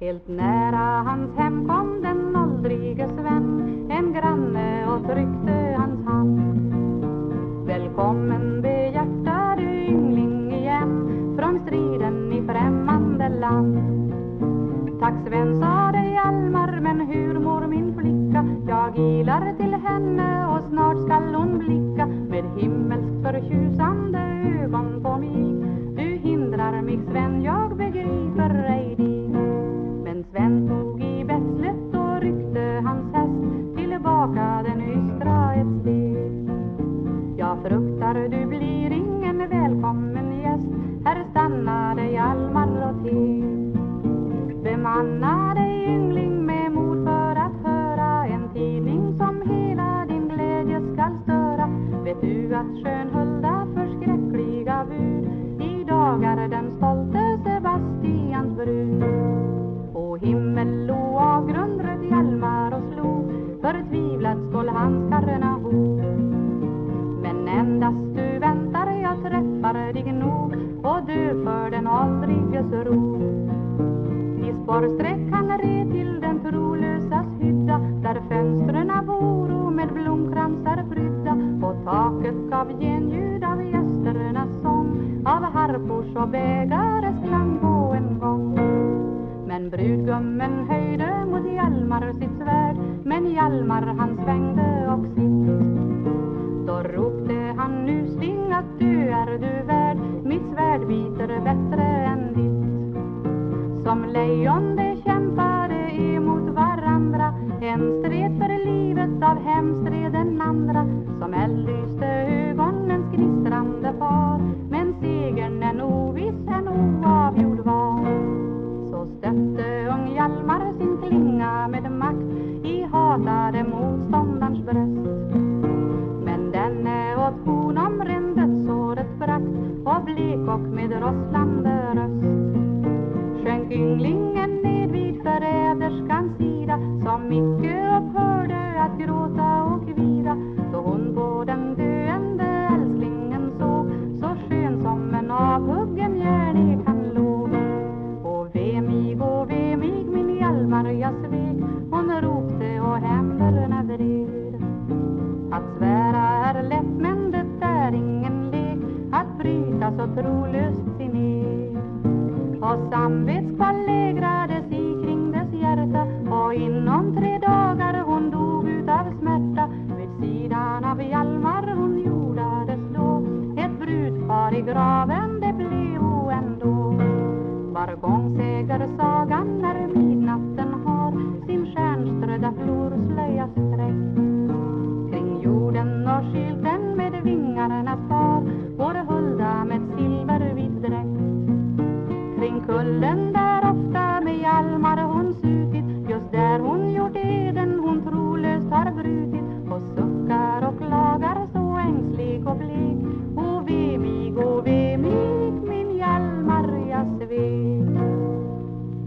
Helt nära hans hem kom den åldrige Sven En granne och tryckte hans hand Välkommen behjärtade yngling igen Från striden i främmande land Tack Sven sade Hjalmar, men hur mår min flicka? Jag ilar till henne och snart skall hon blicka med himmelskt förtjusande ögon på mig. Du hindrar mig Sven, jag ett. Jag fruktar du blir ingen välkommen gäst, här stannade Hjalmar och teg. Bemanna dig yngling med mod för att höra en tidning som hela din glädje skall störa. Vet du att Skönhulda förtvivlat skål. Men endast du väntar jag träffar dig nog och du för den åldriges ro. I sporrsträckan red till den trolösas hydda Där fönstren voro med blomkransar prydda Och taket gav genljud av gästernas sång Av harpors och bägares klang på en gång Men brudgummen höjde mot Hjalmar sitt svärd Men Hjalmar han svängde lejon de kämpade emot varandra. En stred för livet av hemstred den andra. Som eld lyste ögonens gnistrande far. Men segern en oviss, en oavgjord var. Så stötte ung Hjalmar sin klinga med makt I hatade motståndarens bröst. Men denne åt honom ren dödsåret brakt Och blek och med rosslande röst sjönk ynglingen ned vid förräderskans sida som icke upphörde att gråta och kvida då hon på den döende älsklingen såg så skön som en avhuggen järnek kan lova Och vemig, och vemig min Hjalmar jag svek hon ropte och händerna vred. Att svära är lätt men det är ingen lek. Att bryta så trolöst samvetskval lägrade sig kring dess hjärta. Och inom tre dagar hon dog utav smärta. Vid sidan av Hjalmar hon jordades då. Ett brudpar i graven det blev hon ändå var gång säger sagan när midnatten har. Sin stjärnströdda flor florslöja sträckt kring jorden och skylten med vingarnas far. Går Hulda med sin கொல்லந்தா